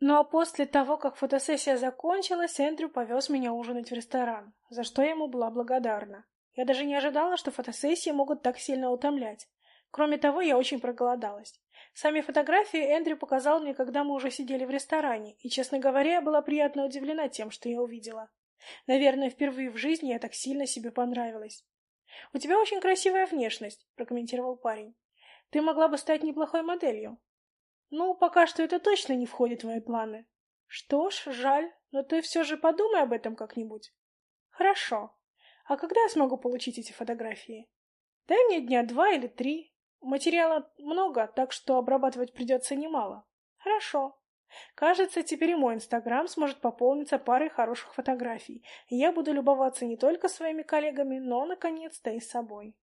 Ну а после того, как фотосессия закончилась, Эндрю повез меня ужинать в ресторан, за что я ему была благодарна. Я даже не ожидала, что фотосессии могут так сильно утомлять. Кроме того, я очень проголодалась. Сами фотографии Эндрю показал мне, когда мы уже сидели в ресторане, и, честно говоря, я была приятно удивлена тем, что я увидела. Наверное, впервые в жизни я так сильно себе понравилась. «У тебя очень красивая внешность», — прокомментировал парень. «Ты могла бы стать неплохой моделью». «Ну, пока что это точно не входит в мои планы». «Что ж, жаль, но ты все же подумай об этом как-нибудь». «Хорошо. А когда я смогу получить эти фотографии?» «Дай мне дня два или три. Материала много, так что обрабатывать придется немало». «Хорошо. Кажется, теперь и мой Инстаграм сможет пополниться парой хороших фотографий, и я буду любоваться не только своими коллегами, но, наконец-то, и собой».